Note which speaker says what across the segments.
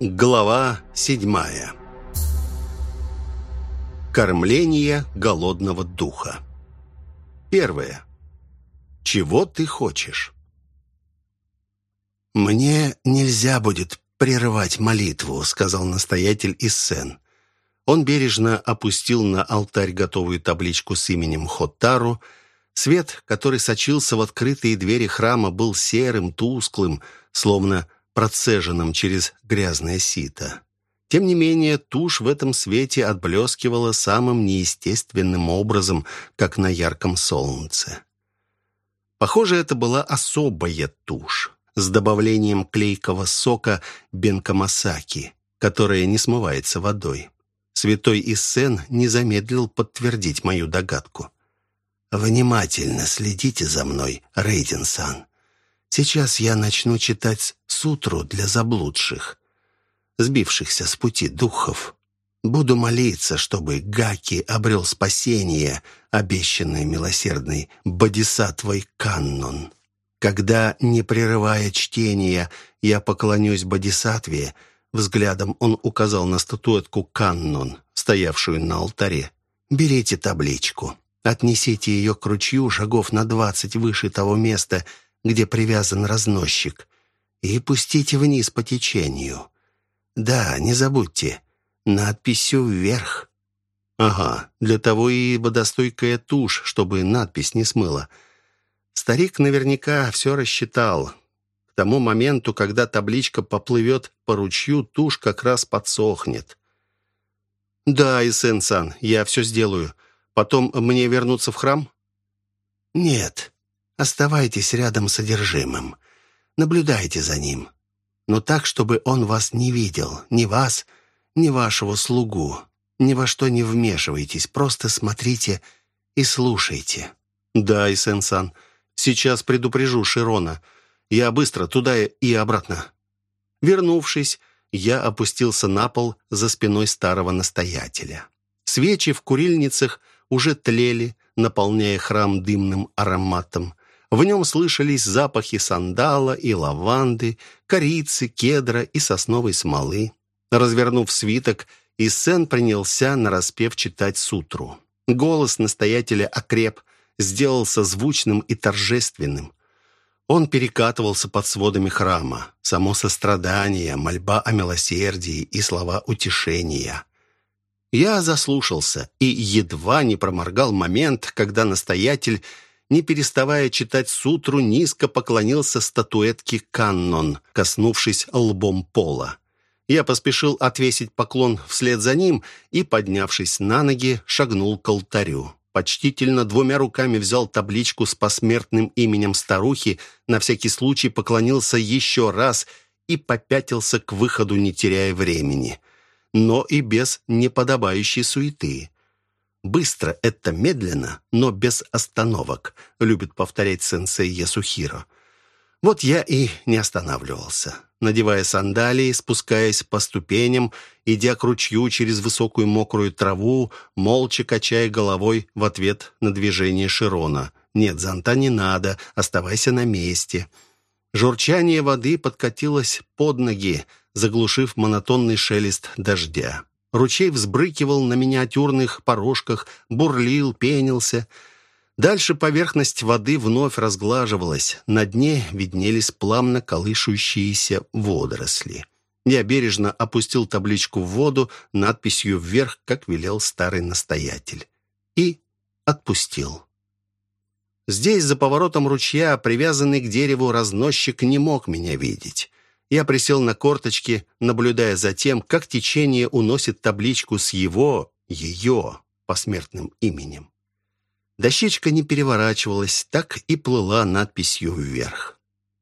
Speaker 1: Глава седьмая Кормление голодного духа Первое. Чего ты хочешь? «Мне нельзя будет прерывать молитву», — сказал настоятель Иссен. Он бережно опустил на алтарь готовую табличку с именем Хоттару. Свет, который сочился в открытые двери храма, был серым, тусклым, словно процеженным через грязное сито. Тем не менее, тушь в этом свете отблескивала самым неестественным образом, как на ярком солнце. Похоже, это была особая тушь с добавлением клейкого сока бенкамасаки, которая не смывается водой. Святой Иссен не замедлил подтвердить мою догадку. «Внимательно следите за мной, Рейдинсан. Сейчас я начну читать сутру для заблудших, сбившихся с пути духов. Буду молиться, чтобы Гаки обрел спасение, обещанное милосердной Бодисатвой Каннон. Когда, не прерывая чтения, я поклонюсь Бодисатве, взглядом он указал на статуэтку Каннон, стоявшую на алтаре. «Берите табличку, отнесите ее к ручью шагов на двадцать выше того места, где привязан разносчик, и пустите вниз по течению. Да, не забудьте, надписью вверх. Ага, для того и водостойкая тушь, чтобы надпись не смыла. Старик наверняка все рассчитал. К тому моменту, когда табличка поплывет по ручью, тушь как раз подсохнет. «Да, Исен-сан, я все сделаю. Потом мне вернуться в храм?» «Нет, Оставайтесь рядом с содержимым. Наблюдайте за ним. Но так, чтобы он вас не видел. Ни вас, ни вашего слугу. Ни во что не вмешивайтесь. Просто смотрите и слушайте. Да, Исен-сан. Сейчас предупрежу Широна. Я быстро туда и обратно. Вернувшись, я опустился на пол за спиной старого настоятеля. Свечи в курильницах уже тлели, наполняя храм дымным ароматом. В нем слышались запахи сандала и лаванды, корицы, кедра и сосновой смолы. Развернув свиток, Иссен принялся нараспев читать сутру. Голос настоятеля окреп, сделался звучным и торжественным. Он перекатывался под сводами храма. Само сострадание, мольба о милосердии и слова утешения. Я заслушался и едва не проморгал момент, когда настоятель не переставая читать сутру, низко поклонился статуэтке Каннон, коснувшись лбом пола. Я поспешил отвесить поклон вслед за ним и, поднявшись на ноги, шагнул к алтарю. Почтительно двумя руками взял табличку с посмертным именем старухи, на всякий случай поклонился еще раз и попятился к выходу, не теряя времени. Но и без неподобающей суеты. Быстро — это медленно, но без остановок, любит повторять сенсей Ясухиро. Вот я и не останавливался. Надевая сандалии, спускаясь по ступеням, идя к ручью через высокую мокрую траву, молча качая головой в ответ на движение Широна. «Нет, зонта не надо, оставайся на месте». Журчание воды подкатилось под ноги, заглушив монотонный шелест дождя. Ручей взбрыкивал на миниатюрных порожках, бурлил, пенился. Дальше поверхность воды вновь разглаживалась. На дне виднелись плавно колышущиеся водоросли. Я бережно опустил табличку в воду надписью вверх, как велел старый настоятель. И отпустил. Здесь, за поворотом ручья, привязанный к дереву разносчик не мог меня видеть. Я присел на корточки, наблюдая за тем, как течение уносит табличку с его, ее посмертным именем. Дощечка не переворачивалась, так и плыла надписью вверх.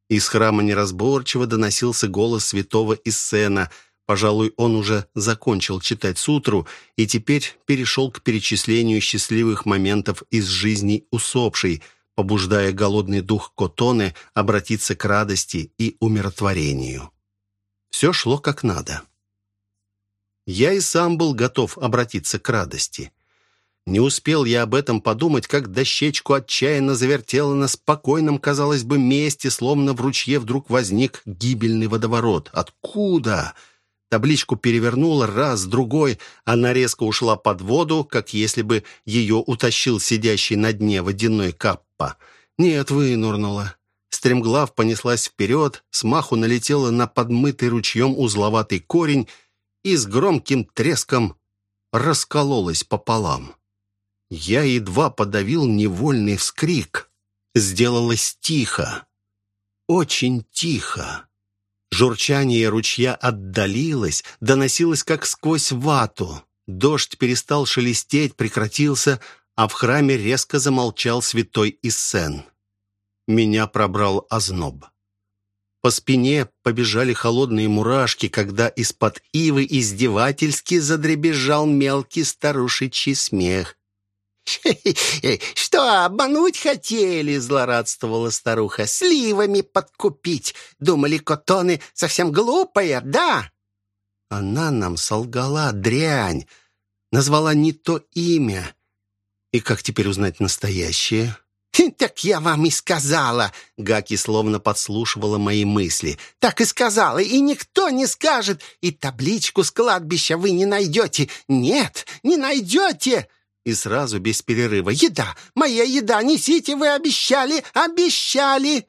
Speaker 1: Из храма неразборчиво доносился голос святого Иссена. Пожалуй, он уже закончил читать сутру и теперь перешел к перечислению счастливых моментов из жизни усопшей – побуждая голодный дух Котоны обратиться к радости и умиротворению. Все шло как надо. Я и сам был готов обратиться к радости. Не успел я об этом подумать, как дощечку отчаянно завертело на спокойном, казалось бы, месте, словно в ручье вдруг возник гибельный водоворот. Откуда? Табличку перевернула раз, другой. Она резко ушла под воду, как если бы ее утащил сидящий на дне водяной каппа. Нет, вынурнула. Стремглав понеслась вперед, смаху налетела на подмытый ручьем узловатый корень и с громким треском раскололась пополам. Я едва подавил невольный вскрик. Сделалось тихо. Очень тихо. Журчание ручья отдалилось, доносилось как сквозь вату. Дождь перестал шелестеть, прекратился, а в храме резко замолчал святой Иссен. Меня пробрал озноб. По спине побежали холодные мурашки, когда из-под ивы издевательски задребезжал мелкий старушечий смех.
Speaker 2: «Что, обмануть хотели?» — злорадствовала старуха. «Сливами подкупить. Думали, котоны совсем глупая, да?»
Speaker 1: Она нам солгала, дрянь. Назвала не то имя. И как теперь узнать настоящее?
Speaker 2: «Так я вам и сказала!» Гаки словно подслушивала мои мысли. «Так и сказала, и никто не скажет, и табличку с кладбища вы не найдете. Нет, не найдете!»
Speaker 1: И сразу, без перерыва.
Speaker 2: «Еда! Моя еда! Несите, вы обещали! Обещали!»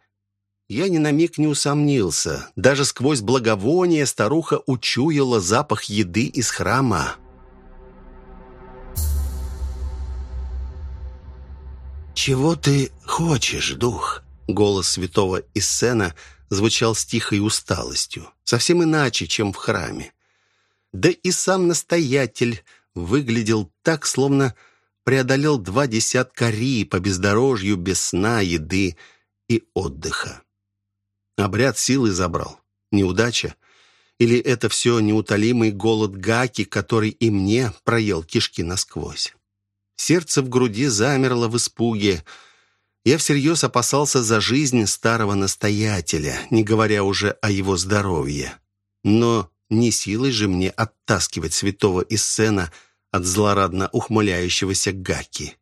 Speaker 1: Я ни на миг не усомнился. Даже сквозь благовоние старуха учуяла запах еды из храма. «Чего ты хочешь, дух?» Голос святого Иссена звучал с тихой усталостью, совсем иначе, чем в храме. Да и сам настоятель выглядел так, словно преодолел два десятка ри по бездорожью без сна, еды и отдыха. Обряд силы забрал. Неудача? Или это все неутолимый голод Гаки, который и мне проел кишки насквозь? Сердце в груди замерло в испуге. Я всерьез опасался за жизнь старого настоятеля, не говоря уже о его здоровье. Но не силой же мне оттаскивать святого из сцена от злорадно ухмыляющегося Гаки.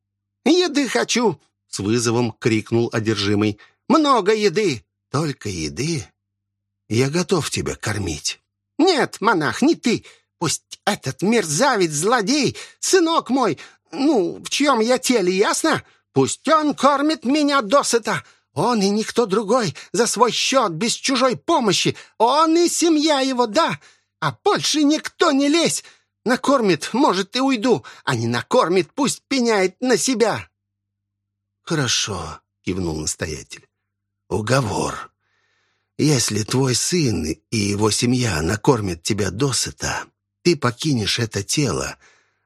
Speaker 2: «Еды хочу!» — с вызовом крикнул одержимый. «Много еды!»
Speaker 1: «Только еды? Я готов тебя кормить».
Speaker 2: «Нет, монах, не ты. Пусть этот мерзавец, злодей, сынок мой, ну, в чьем я теле, ясно? Пусть он кормит меня досыта. Он и никто другой, за свой счет, без чужой помощи. Он и семья его, да. А больше никто не лезь. Накормит, может, и уйду. А не накормит, пусть пеняет на себя».
Speaker 1: «Хорошо», — кивнул настоятель. «Уговор. Если твой сын и его семья накормят тебя досыта, ты покинешь это тело,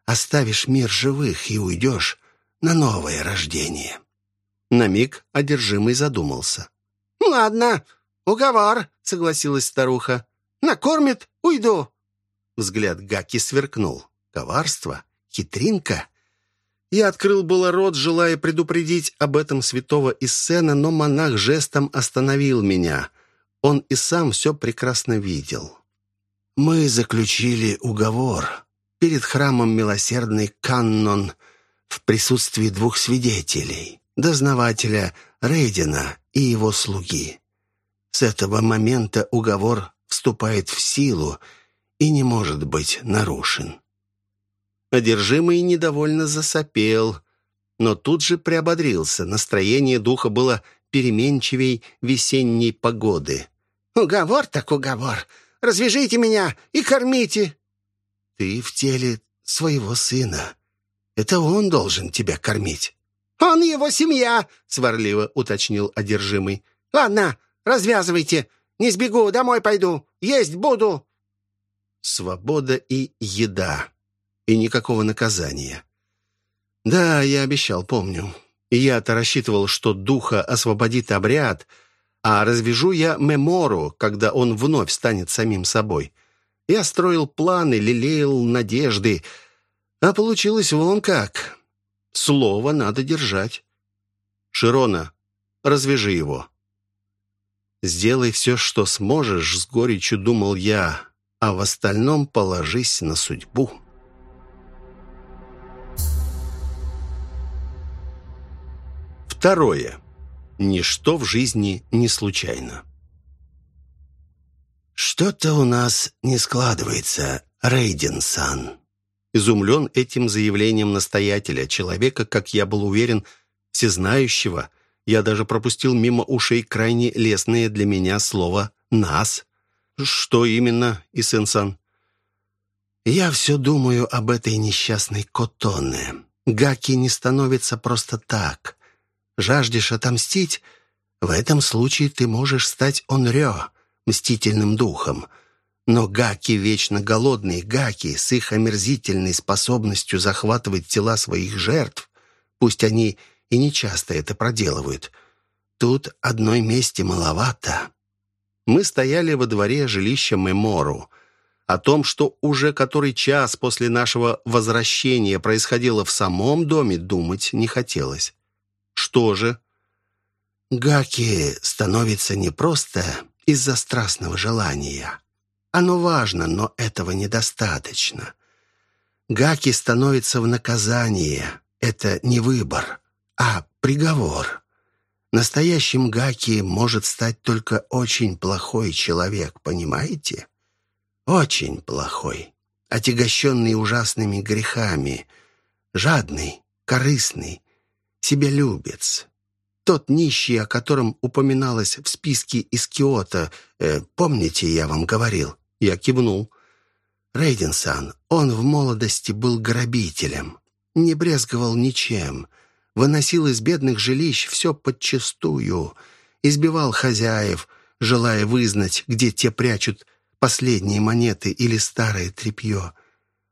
Speaker 1: оставишь мир живых и уйдешь на новое рождение». На миг одержимый задумался.
Speaker 2: «Ладно, уговор», — согласилась старуха. «Накормит, уйду».
Speaker 1: Взгляд Гаки сверкнул. Коварство? Хитринка? Я открыл было рот, желая предупредить об этом святого Иссена, но монах жестом остановил меня. Он и сам все прекрасно видел. «Мы заключили уговор перед храмом милосердный Каннон в присутствии двух свидетелей, дознавателя Рейдена и его слуги. С этого момента уговор вступает в силу и не может быть нарушен. Одержимый недовольно засопел, но тут же приободрился. Настроение духа было переменчивей весенней погоды.
Speaker 2: «Уговор так уговор. Развяжите меня и кормите».
Speaker 1: «Ты в теле своего сына. Это он должен тебя кормить».
Speaker 2: «Он его семья», — сварливо уточнил одержимый. «Ладно, развязывайте. Не сбегу, домой пойду. Есть буду»
Speaker 1: свобода и еда. И никакого наказания. Да, я обещал, помню. Я-то рассчитывал, что духа освободит обряд, а развяжу я Мемору, когда он вновь станет самим собой. Я строил планы, лелеял надежды, а получилось вон как. Слово надо держать. Широна, развяжи его. «Сделай все, что сможешь», — с горечью думал я, а в остальном положись на судьбу. Второе. Ничто в жизни не случайно. «Что-то у нас не складывается, Рейден-сан». Изумлен этим заявлением настоятеля, человека, как я был уверен, всезнающего. Я даже пропустил мимо ушей крайне лестное для меня слово «нас». «Что именно, Исен-сан?» «Я все думаю об этой несчастной Котоне. Гаки не становится просто так. Жаждешь отомстить? В этом случае ты можешь стать Онрё, мстительным духом. Но гаки вечно голодные, гаки с их омерзительной способностью захватывать тела своих жертв, пусть они и не часто это проделывают, тут одной мести маловато. Мы стояли во дворе жилища Мемору. О том, что уже который час после нашего возвращения происходило в самом доме, думать не хотелось. Что же? Гаки становится не просто из-за страстного желания. Оно важно, но этого недостаточно. Гаки становится в наказание. Это не выбор, а приговор. Настоящим Гаки может стать только очень плохой человек, понимаете? Очень плохой, отягощенный ужасными грехами, жадный, корыстный, себялюбец. Тот нищий, о котором упоминалось в списке из Киота, э, помните, я вам говорил? Я кивнул. Рейденсан, он в молодости был грабителем, не брезговал ничем, выносил из бедных жилищ все подчистую, избивал хозяев, желая вызнать, где те прячут последние монеты или старое тряпье.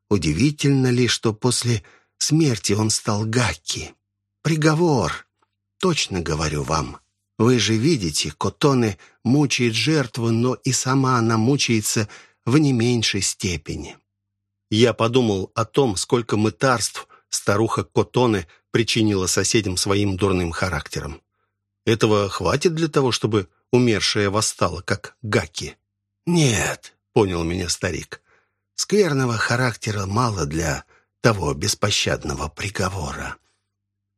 Speaker 1: Удивительно ли, что после смерти он стал Гакки? Приговор. Точно говорю вам. Вы же видите, Котоне мучает жертву, но и сама она мучается в не меньшей степени. Я подумал о том, сколько мытарств старуха Котоне причинила соседям своим дурным характером. Этого хватит для того, чтобы умершая восстала, как Гаки? «Нет», — понял меня старик, — «скверного характера мало для того беспощадного приговора.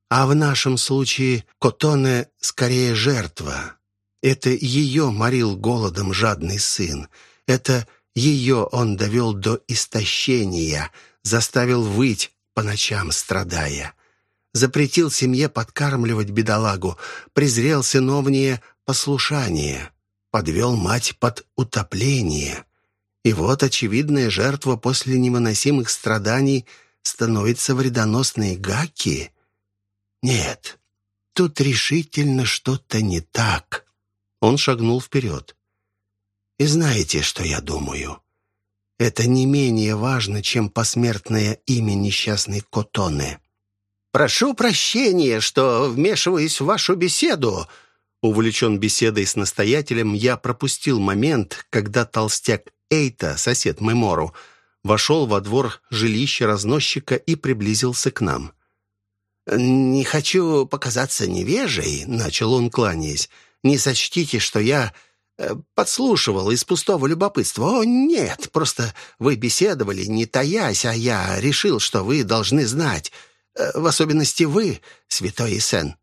Speaker 1: А в нашем случае Котоне скорее жертва. Это ее морил голодом жадный сын. Это ее он довел до истощения, заставил выть по ночам, страдая. Запретил семье подкармливать бедолагу, презрел сыновнее послушание подвел мать под утопление. И вот очевидная жертва после невыносимых страданий становится вредоносной Гаки. Нет, тут решительно что-то не так. Он шагнул вперед. И знаете, что я думаю? Это не менее важно, чем посмертное имя несчастной Котоне. «Прошу прощения, что вмешиваюсь в вашу беседу», Увлечен беседой с настоятелем, я пропустил момент, когда толстяк Эйта, сосед Мемору, вошел во двор жилища разносчика и приблизился к нам. «Не хочу показаться невежей», — начал он, кланяясь. «Не сочтите, что я э, подслушивал из пустого любопытства. О, нет, просто вы беседовали, не таясь, а я решил, что вы должны знать. Э, в особенности вы, святой Исен».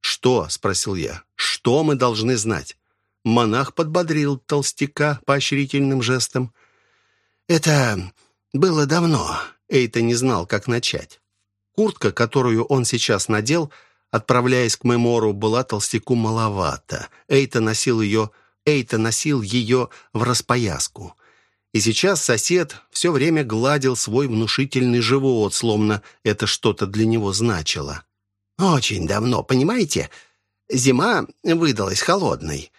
Speaker 1: «Что?» — спросил я. «Что мы должны знать?» Монах подбодрил толстяка поощрительным жестом. «Это было давно». Эйта не знал, как начать. Куртка, которую он сейчас надел, отправляясь к Мемору, была толстяку маловато. Эйта носил ее, Эйта носил ее в распояску. И сейчас сосед все время гладил свой внушительный живот, словно это что-то для него значило. Очень давно, понимаете? Зима выдалась холодной.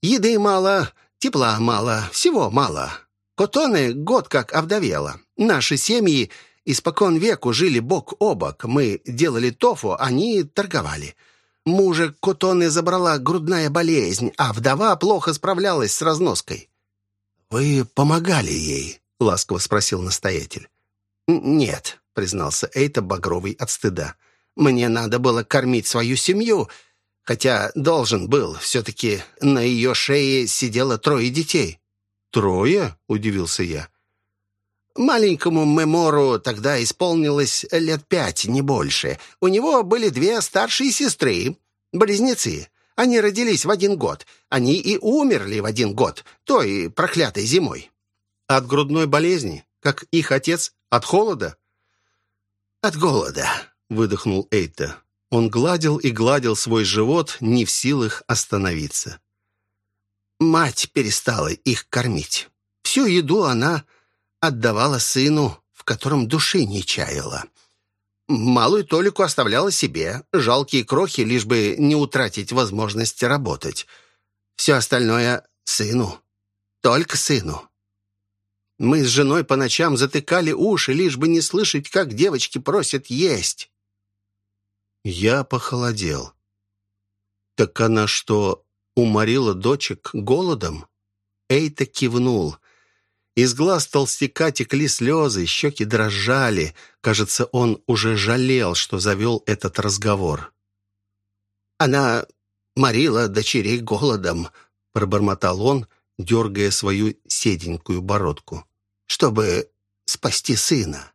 Speaker 1: Еды мало, тепла мало, всего мало. Котоны год как овдовела. Наши семьи испокон веку жили бок о бок. Мы делали тофу, они торговали. Мужа Котоны забрала грудная болезнь, а вдова плохо справлялась с разноской. «Вы помогали ей?» — ласково спросил настоятель. «Нет», — признался Эйта багровый от стыда. Мне надо было кормить свою семью, хотя должен был. Все-таки на ее шее сидело трое детей». «Трое?» — удивился я.
Speaker 2: Маленькому Мемору тогда исполнилось лет пять, не больше. У него были две старшие сестры, близнецы. Они родились в один год. Они и умерли в один год, той проклятой зимой».
Speaker 1: «От грудной болезни, как их отец? От холода?»
Speaker 2: «От голода», — выдохнул Эйта.
Speaker 1: Он гладил и гладил свой живот, не в силах остановиться.
Speaker 2: Мать перестала их кормить. Всю еду она отдавала сыну, в котором души не чаяла. Малую толику оставляла себе, жалкие крохи, лишь бы не утратить возможность работать. Все остальное — сыну. Только сыну. Мы с женой по ночам затыкали уши, лишь бы не слышать, как девочки просят есть.
Speaker 1: Я похолодел. Так она что, уморила дочек голодом? Эйта кивнул. Из глаз толстяка текли слезы, щеки дрожали. Кажется, он уже жалел, что завел этот разговор.
Speaker 2: «Она морила дочерей голодом», — пробормотал он, дергая свою седенькую бородку, «чтобы спасти сына.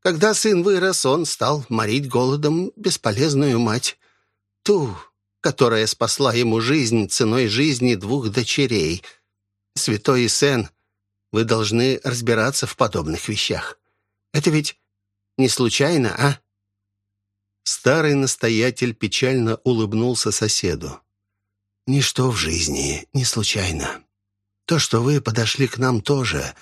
Speaker 2: Когда сын вырос, он стал морить голодом бесполезную мать, ту, которая спасла ему жизнь ценой жизни двух дочерей. Святой Исен вы должны разбираться в подобных вещах. Это ведь не случайно, а?»
Speaker 1: Старый настоятель печально улыбнулся соседу.
Speaker 2: «Ничто в жизни не случайно. То, что вы подошли к нам, тоже.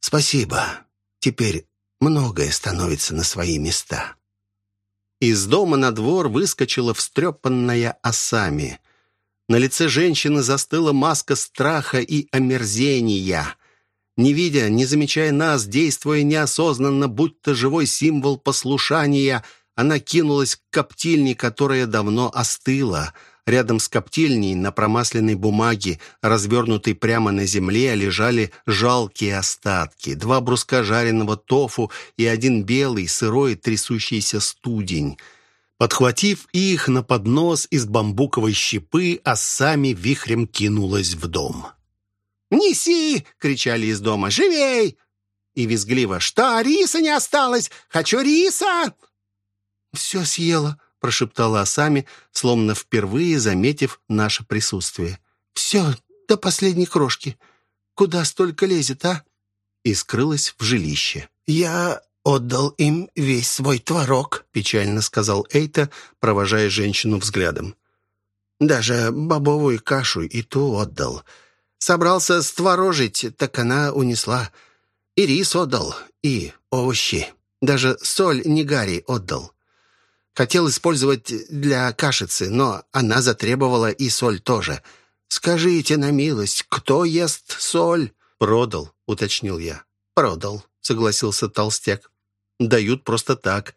Speaker 2: Спасибо. Теперь многое становится на свои места».
Speaker 1: Из дома на двор выскочила встрепанная осами. На лице женщины застыла маска страха и омерзения. Не видя, не замечая нас, действуя неосознанно, будто живой символ послушания, она кинулась к коптильне, которая давно остыла. Рядом с коптильней на промасленной бумаге, развернутой прямо на земле, лежали жалкие остатки. Два бруска жареного тофу и один белый, сырой, трясущийся студень. Подхватив их на поднос из бамбуковой щепы, а сами вихрем кинулась в дом.
Speaker 2: «Неси!» — кричали из дома. «Живей!» И визгливо. «Что, риса не осталось? Хочу риса!»
Speaker 1: «Все съела», — прошептала Асами, словно впервые заметив наше присутствие.
Speaker 2: «Все до последней крошки. Куда столько лезет, а?»
Speaker 1: И скрылась в жилище.
Speaker 2: «Я отдал им весь свой творог», — печально сказал Эйта, провожая женщину взглядом. «Даже бобовую кашу и ту отдал. Собрался створожить, так она унесла. И рис отдал, и овощи. Даже соль Нигари отдал. Хотел использовать для кашицы, но она затребовала и соль тоже. Скажите на милость, кто ест соль?»
Speaker 1: «Продал», — уточнил я.
Speaker 2: «Продал», — согласился толстяк.
Speaker 1: «Дают просто так,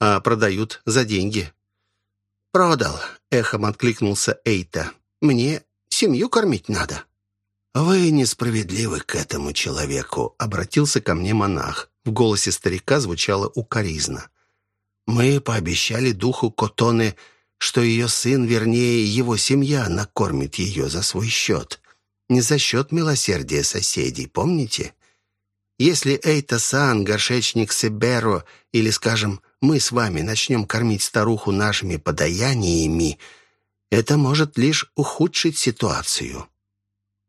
Speaker 1: а продают за деньги».
Speaker 2: «Продал», — эхом откликнулся Эйта. «Мне семью кормить надо».
Speaker 1: «Вы несправедливы к этому человеку», — обратился ко мне монах. В голосе старика звучало укоризна. «Мы пообещали духу Котоне, что ее сын, вернее, его семья, накормит ее за свой счет. Не за счет милосердия соседей, помните? Если Эйта-сан, горшечник Себеро, или, скажем, мы с вами начнем кормить старуху нашими подаяниями, это может лишь ухудшить ситуацию».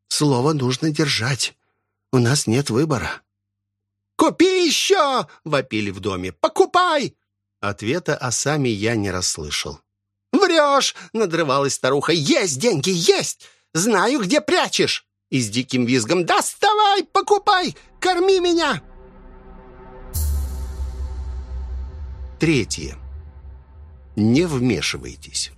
Speaker 1: Слово нужно держать. У нас нет выбора».
Speaker 2: «Купи еще!» — вопили в доме. «Покупай!»
Speaker 1: Ответа о сами я не расслышал.
Speaker 2: «Врешь!» — надрывалась старуха. «Есть деньги, есть! Знаю, где прячешь!» И с диким визгом «Доставай, покупай, корми меня!»
Speaker 1: Третье. Не вмешивайтесь.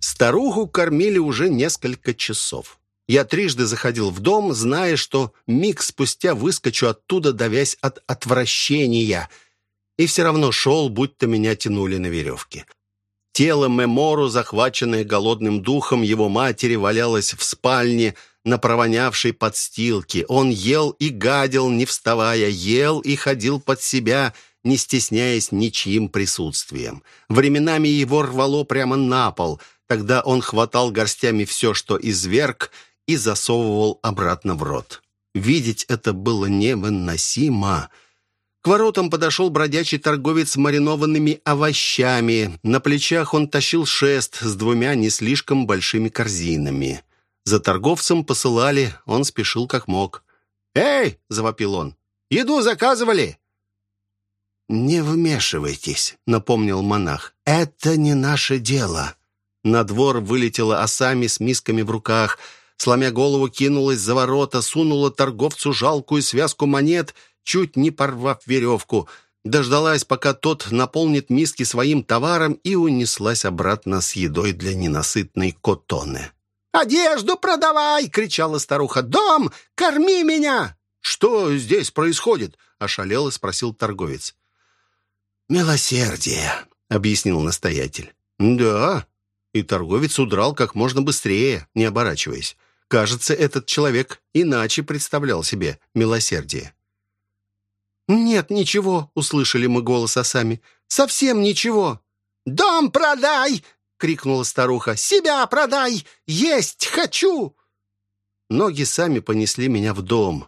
Speaker 1: Старуху кормили уже несколько часов. Я трижды заходил в дом, зная, что миг спустя выскочу оттуда, давясь от отвращения. И все равно шел, будто меня тянули на веревке. Тело Мемору, захваченное голодным духом его матери, валялось в спальне на провонявшей подстилке. Он ел и гадил, не вставая, ел и ходил под себя, не стесняясь ничьим присутствием. Временами его рвало прямо на пол. Тогда он хватал горстями все, что изверг, и засовывал обратно в рот. Видеть это было невыносимо. К воротам подошел бродячий торговец с маринованными овощами. На плечах он тащил шест с двумя не слишком большими корзинами. За торговцем посылали, он спешил как мог. «Эй!» — завопил он. «Еду заказывали!»
Speaker 2: «Не вмешивайтесь», — напомнил монах. «Это не наше дело».
Speaker 1: На двор вылетела осами с мисками в руках. Сломя голову, кинулась за ворота, сунула торговцу жалкую связку монет, чуть не порвав веревку. Дождалась, пока тот наполнит миски своим товаром и унеслась обратно с едой для ненасытной котоны.
Speaker 2: «Одежду продавай!» — кричала старуха. «Дом! Корми меня!»
Speaker 1: «Что здесь происходит?» — ошалел и спросил торговец.
Speaker 2: «Милосердие», — объяснил настоятель.
Speaker 1: «Да». И торговец удрал как можно быстрее, не оборачиваясь. Кажется, этот человек иначе представлял себе милосердие.
Speaker 2: «Нет, ничего», — услышали мы голос Асами. «Совсем ничего». «Дом продай!» — крикнула старуха. «Себя продай! Есть хочу!»
Speaker 1: Ноги сами понесли меня в дом.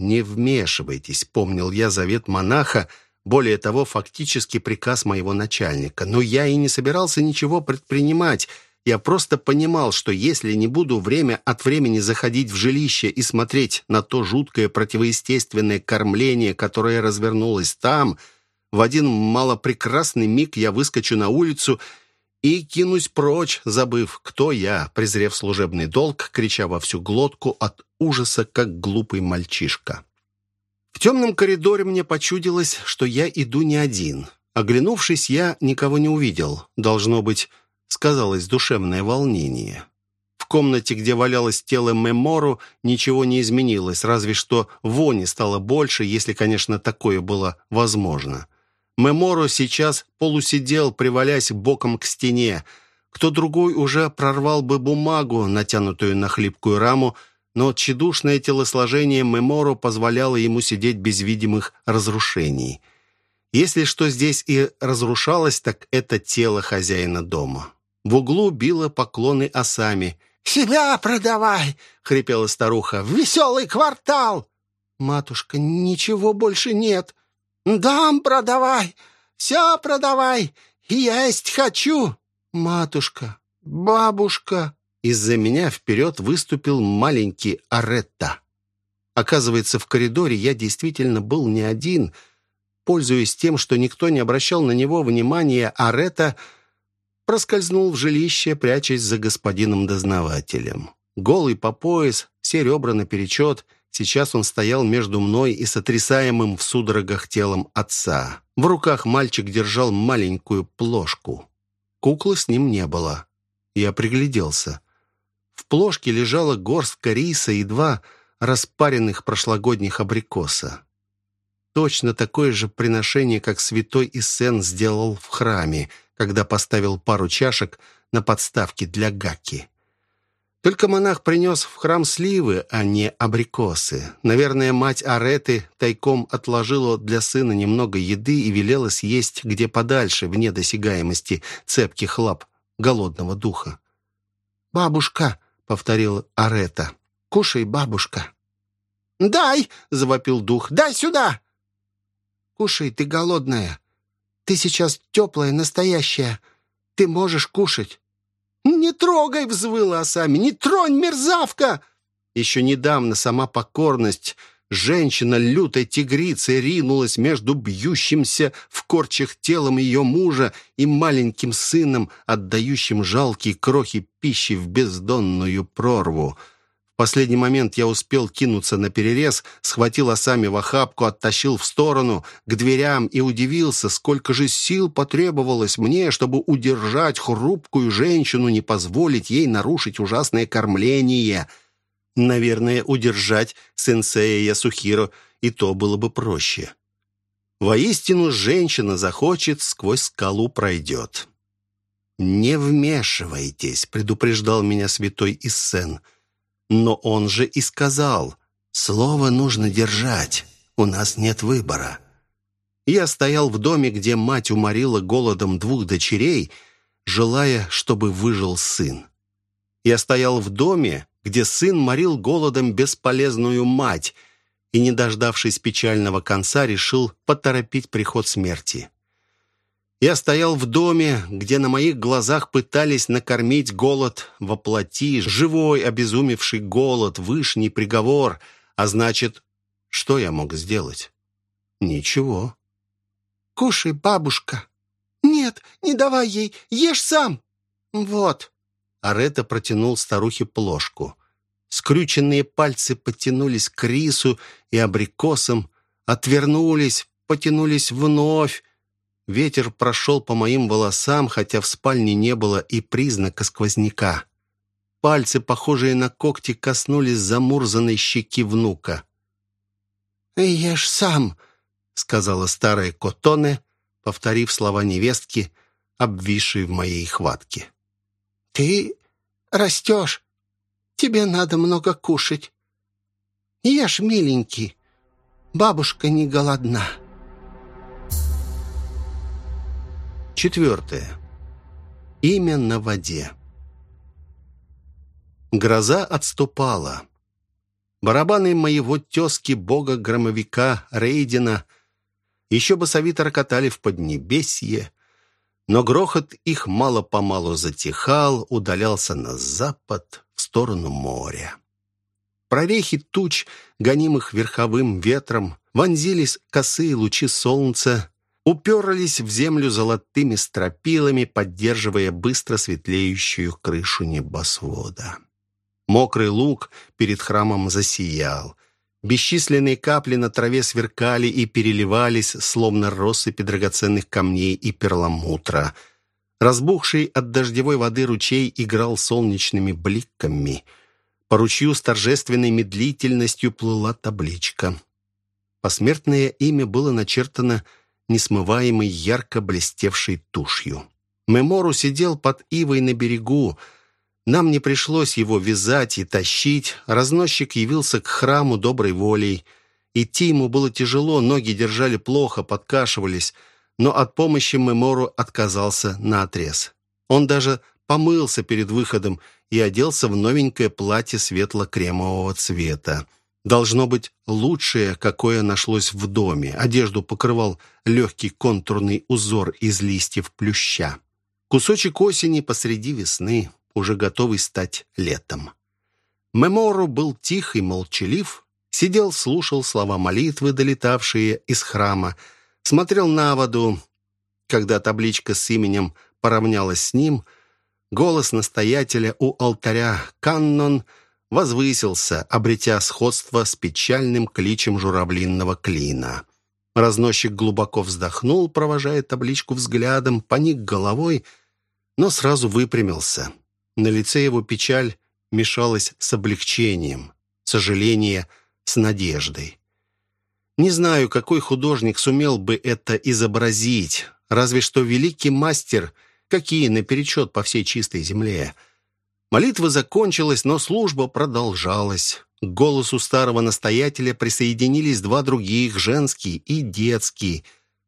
Speaker 1: «Не вмешивайтесь», — помнил я завет монаха, более того, фактически приказ моего начальника. Но я и не собирался ничего предпринимать. Я просто понимал, что если не буду время от времени заходить в жилище и смотреть на то жуткое противоестественное кормление, которое развернулось там, в один малопрекрасный миг я выскочу на улицу и кинусь прочь, забыв, кто я, презрев служебный долг, крича во всю глотку от ужаса, как глупый мальчишка. В темном коридоре мне почудилось, что я иду не один. Оглянувшись, я никого не увидел. Должно быть, сказалось душевное волнение. В комнате, где валялось тело Мемору, ничего не изменилось, разве что вони стало больше, если, конечно, такое было возможно. Мемору сейчас полусидел, привалясь боком к стене. Кто другой уже прорвал бы бумагу, натянутую на хлипкую раму, но тщедушное телосложение Меморо позволяло ему сидеть без видимых разрушений. Если что здесь и разрушалось, так это тело хозяина дома. В углу било поклоны осами.
Speaker 2: «Себя продавай!» — хрипела старуха. «В веселый квартал!» «Матушка, ничего больше нет!» «Дам продавай! Все продавай! Есть хочу!» «Матушка! Бабушка!»
Speaker 1: Из-за меня вперед выступил маленький Аретта. Оказывается, в коридоре я действительно был не один. Пользуясь тем, что никто не обращал на него внимания, Аретта проскользнул в жилище, прячась за господином дознавателем. Голый по пояс, все ребра наперечет. Сейчас он стоял между мной и сотрясаемым в судорогах телом отца. В руках мальчик держал маленькую плошку. Куклы с ним не было. Я пригляделся. В плошке лежала горстка риса и два распаренных прошлогодних абрикоса. Точно такое же приношение, как святой Иссен сделал в храме, когда поставил пару чашек на подставке для гаки. Только монах принес в храм сливы, а не абрикосы. Наверное, мать Ареты тайком отложила для сына немного еды и велела съесть где подальше, вне досягаемости цепких лап голодного духа.
Speaker 2: «Бабушка!» — повторила Арета. «Кушай, бабушка».
Speaker 1: «Дай!» — завопил дух. «Дай сюда!»
Speaker 2: «Кушай, ты голодная. Ты сейчас теплая, настоящая. Ты можешь кушать».
Speaker 1: «Не трогай!» — взвыла осами. «Не тронь, мерзавка!» Еще недавно сама покорность Женщина лютой тигрицей ринулась между бьющимся в корчах телом ее мужа и маленьким сыном, отдающим жалкие крохи пищи в бездонную прорву. В последний момент я успел кинуться на перерез, схватил осами в охапку, оттащил в сторону, к дверям и удивился, сколько же сил потребовалось мне, чтобы удержать хрупкую женщину, не позволить ей нарушить ужасное кормление — Наверное, удержать сенсея Ясухиро и то было бы проще. Воистину, женщина захочет, сквозь скалу пройдет. «Не вмешивайтесь», — предупреждал меня святой Иссен. Но он же и сказал, «Слово нужно держать, у нас нет выбора». Я стоял в доме, где мать уморила голодом двух дочерей, желая, чтобы выжил сын. Я стоял в доме, где сын морил голодом бесполезную мать. и, не дождавшись печального конца, решил поторопить приход смерти. Я стоял в доме, где на моих глазах пытались накормить голод во плоти, живой, обезумевший голод, вышний приговор. А значит, что я мог сделать? Ничего.
Speaker 2: «Кушай, бабушка». «Нет, не давай ей, ешь сам». «Вот».
Speaker 1: Арета протянул старухе плошку. Скрюченные пальцы потянулись к рису и абрикосам, отвернулись, потянулись вновь, Ветер прошел по моим волосам, хотя в спальне не было и признака сквозняка. Пальцы, похожие на когти, коснулись замурзанной щеки внука.
Speaker 2: «Ешь сам», — сказала старая Котоне, повторив слова невестки, обвисшей в моей хватке. «Ты растешь. Тебе надо много кушать. Ешь, миленький. Бабушка не голодна».
Speaker 1: Четвертое. Имя на воде. Гроза отступала. Барабаны моего тезки бога-громовика Рейдена еще басовито рокотали в Поднебесье, но грохот их мало-помалу затихал, удалялся на запад, в сторону моря. Прорехи туч, гонимых верховым ветром, вонзились косые лучи солнца, уперлись в землю золотыми стропилами, поддерживая быстро светлеющую крышу небосвода. Мокрый луг перед храмом засиял. Бесчисленные капли на траве сверкали и переливались, словно россыпи драгоценных камней и перламутра. Разбухший от дождевой воды ручей играл солнечными бликами. По ручью с торжественной медлительностью плыла табличка. Посмертное имя было начертано несмываемой ярко блестевшей тушью. Мемору сидел под ивой на берегу. Нам не пришлось его вязать и тащить. Разносчик явился к храму доброй волей. Идти ему было тяжело, ноги держали плохо, подкашивались, но от помощи Мемору отказался наотрез. Он даже помылся перед выходом и оделся в новенькое платье светло-кремового цвета. Должно быть, лучшее, какое нашлось в доме. Одежду покрывал легкий контурный узор из листьев плюща. Кусочек осени посреди весны, уже готовый стать летом. Мемору был тих и молчалив, сидел, слушал слова молитвы, долетавшие из храма, смотрел на воду. Когда табличка с именем поравнялась с ним, голос настоятеля у алтаря «Каннон» — возвысился, обретя сходство с печальным кличем журавлинного клина. Разносчик глубоко вздохнул, провожая табличку взглядом, поник головой, но сразу выпрямился. На лице его печаль мешалась с облегчением, сожаление с надеждой. Не знаю, какой художник сумел бы это изобразить, разве что великий мастер, какие наперечет по всей чистой земле — Молитва закончилась, но служба продолжалась. К голосу старого настоятеля присоединились два других, женский и детский.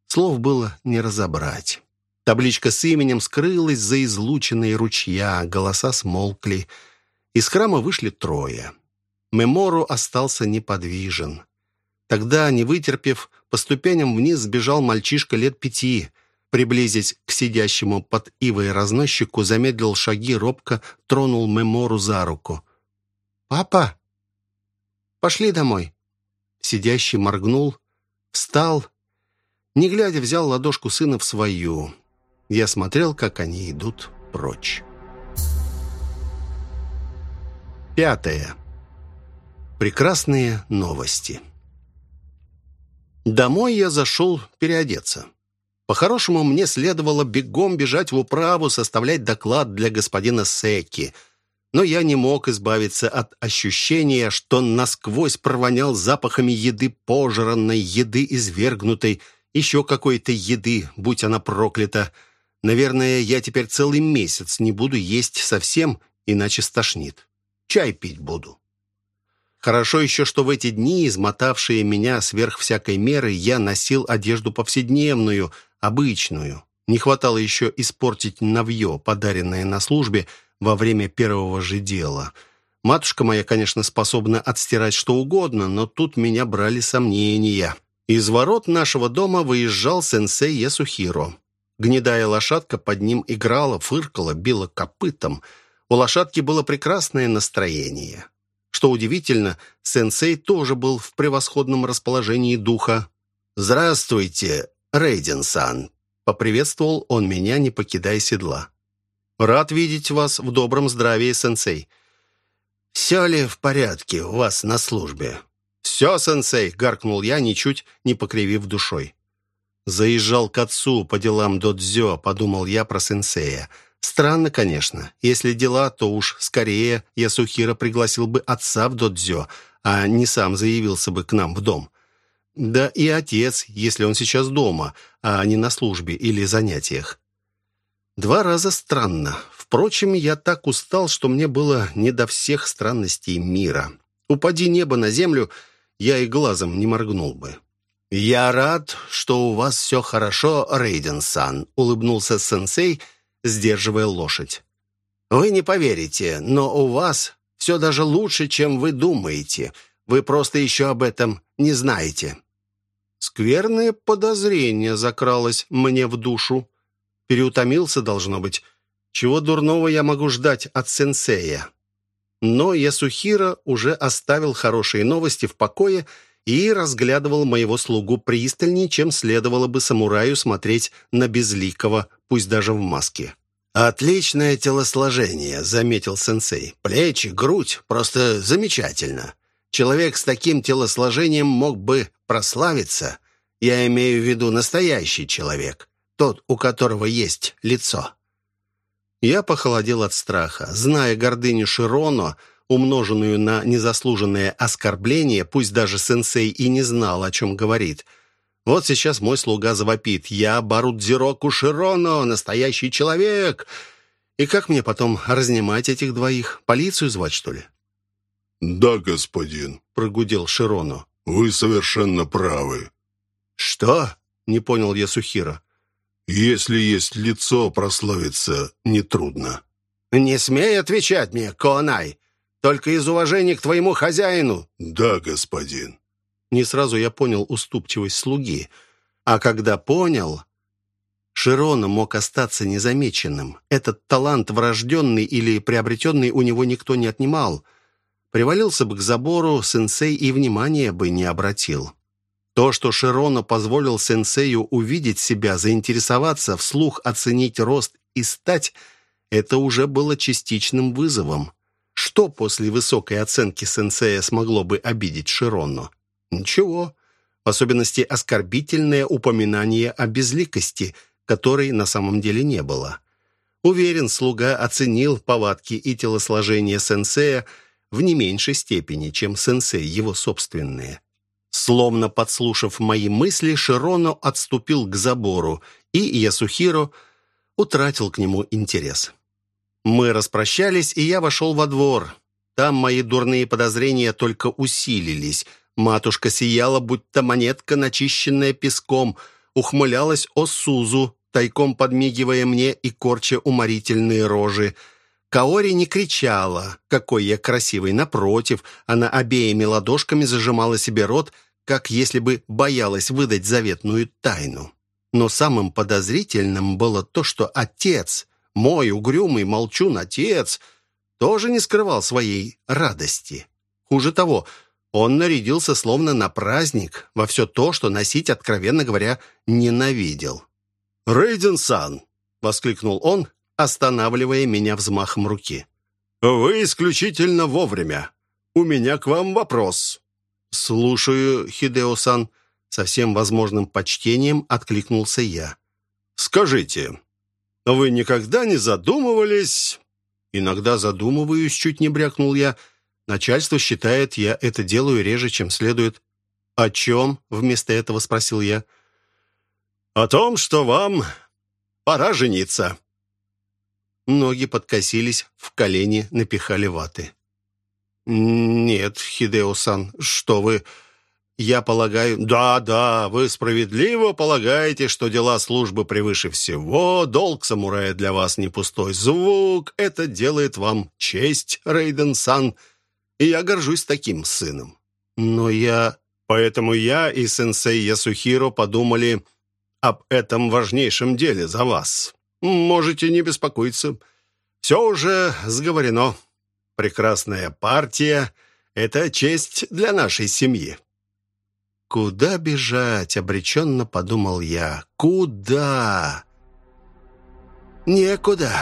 Speaker 1: Слов было не разобрать. Табличка с именем скрылась за излученной ручья, голоса смолкли. Из храма вышли трое. Мемору остался неподвижен. Тогда, не вытерпев, по ступеням вниз сбежал мальчишка лет пяти — Приблизясь к сидящему под ивой разносчику, замедлил шаги, робко тронул Мемору за руку. «Папа, пошли домой». Сидящий моргнул, встал, не глядя, взял ладошку сына в свою. Я смотрел, как они идут прочь. Пятое. Прекрасные новости. Домой я зашел переодеться. По-хорошему, мне следовало бегом бежать в управу, составлять доклад для господина Секи. Но я не мог избавиться от ощущения, что насквозь провонял запахами еды пожранной, еды извергнутой, еще какой-то еды, будь она проклята. Наверное, я теперь целый месяц не буду есть совсем, иначе стошнит. Чай пить буду. Хорошо еще, что в эти дни, измотавшие меня сверх всякой меры, я носил одежду повседневную, обычную. Не хватало еще испортить навье, подаренное на службе во время первого же дела. Матушка моя, конечно, способна отстирать что угодно, но тут меня брали сомнения. Из ворот нашего дома выезжал сенсей Ясухиро. Гнедая лошадка под ним играла, фыркала, била копытом. У лошадки было прекрасное настроение. Что удивительно, сенсей тоже был в превосходном расположении духа. «Здравствуйте, Рейден-сан!» — поприветствовал он меня, не покидая седла. «Рад видеть вас в добром здравии, сенсей».
Speaker 2: «Все ли в порядке у вас на службе?»
Speaker 1: «Все, сенсей!» — гаркнул я, ничуть не покривив душой. «Заезжал к отцу по делам додзё», — подумал я про сенсея. «Странно, конечно. Если дела, то уж скорее Ясухира пригласил бы отца в додзё, а не сам заявился бы к нам в дом. Да и отец, если он сейчас дома, а не на службе или занятиях. Два раза странно. Впрочем, я так устал, что мне было не до всех странностей мира. Упади небо на землю, я и глазом не моргнул бы. «Я рад, что у вас все хорошо, Рейден-сан», — улыбнулся сенсей, сдерживая лошадь. «Вы не поверите, но у вас все даже лучше, чем вы думаете. Вы просто еще об этом не знаете». Скверное подозрение закралось мне в душу. Переутомился, должно быть. Чего дурного я могу ждать от сенсея? Но Ясухира уже оставил хорошие новости в покое и разглядывал моего слугу пристальнее, чем следовало бы самураю смотреть на безликого, пусть даже в маске. «Отличное телосложение», — заметил сенсей. «Плечи, грудь — просто замечательно. Человек с таким телосложением мог бы прославиться. Я имею в виду настоящий человек, тот, у которого есть лицо». Я похолодел от страха. Зная гордыню Широно, умноженную на незаслуженное оскорбление, пусть даже сенсей и не знал, о чем говорит. Вот сейчас мой слуга завопит. «Я Барудзироку Широно, настоящий человек!» И как мне потом разнимать этих двоих? Полицию звать, что ли?
Speaker 3: «Да, господин», — прогудел Широно. «Вы совершенно правы».
Speaker 1: «Что?» — не понял я Сухира.
Speaker 3: Если есть лицо, прославиться нетрудно».
Speaker 2: «Не смей отвечать мне, Коанай, только из уважения к твоему хозяину».
Speaker 3: «Да, господин».
Speaker 1: Не сразу я понял уступчивость слуги. А когда понял, Широна мог остаться незамеченным. Этот талант врожденный или приобретенный у него никто не отнимал. Привалился бы к забору, сенсей и внимания бы не обратил. То, что Широно позволил сенсею увидеть себя, заинтересоваться, вслух оценить рост и стать, это уже было частичным вызовом. Что после высокой оценки сенсея смогло бы обидеть Широно? Ничего. В особенности оскорбительное упоминание о безликости, которой на самом деле не было. Уверен, слуга оценил повадки и телосложение сенсея в не меньшей степени, чем сенсей его собственные. Словно подслушав мои мысли, Широно отступил к забору, и Ясухиро утратил к нему интерес. Мы распрощались, и я вошел во двор. Там мои дурные подозрения только усилились. Матушка сияла, будто монетка, начищенная песком, ухмылялась о Сузу, тайком подмигивая мне и корча уморительные рожи. Каори не кричала, какой я красивый. Напротив, она обеими ладошками зажимала себе рот, как если бы боялась выдать заветную тайну. Но самым подозрительным было то, что отец, мой угрюмый молчун отец, тоже не скрывал своей радости. Хуже того, он нарядился словно на праздник, во все то, что носить, откровенно говоря, ненавидел. «Рейден-сан!» — воскликнул он, останавливая меня взмахом руки. «Вы исключительно вовремя. У меня к вам вопрос». «Слушаю, Хидео-сан», — со всем возможным почтением откликнулся я. «Скажите, вы никогда не задумывались...» «Иногда задумываюсь», — чуть не брякнул я. «Начальство считает, я это делаю реже, чем следует». «О чем?» — вместо этого спросил я. «О том, что вам пора жениться». Ноги подкосились, в колени напихали ваты. «Нет, Хидео-сан, что вы...» «Я полагаю...» «Да, да, вы справедливо полагаете, что дела службы превыше всего, долг самурая для вас не пустой звук, это делает вам честь, Рейден-сан». И я горжусь таким сыном. Но я... Поэтому я и сенсей Ясухиро подумали об этом важнейшем деле за вас. Можете не беспокоиться. Все уже сговорено. Прекрасная партия — это честь для нашей семьи. «Куда бежать?» — обреченно подумал я. «Куда?» «Некуда.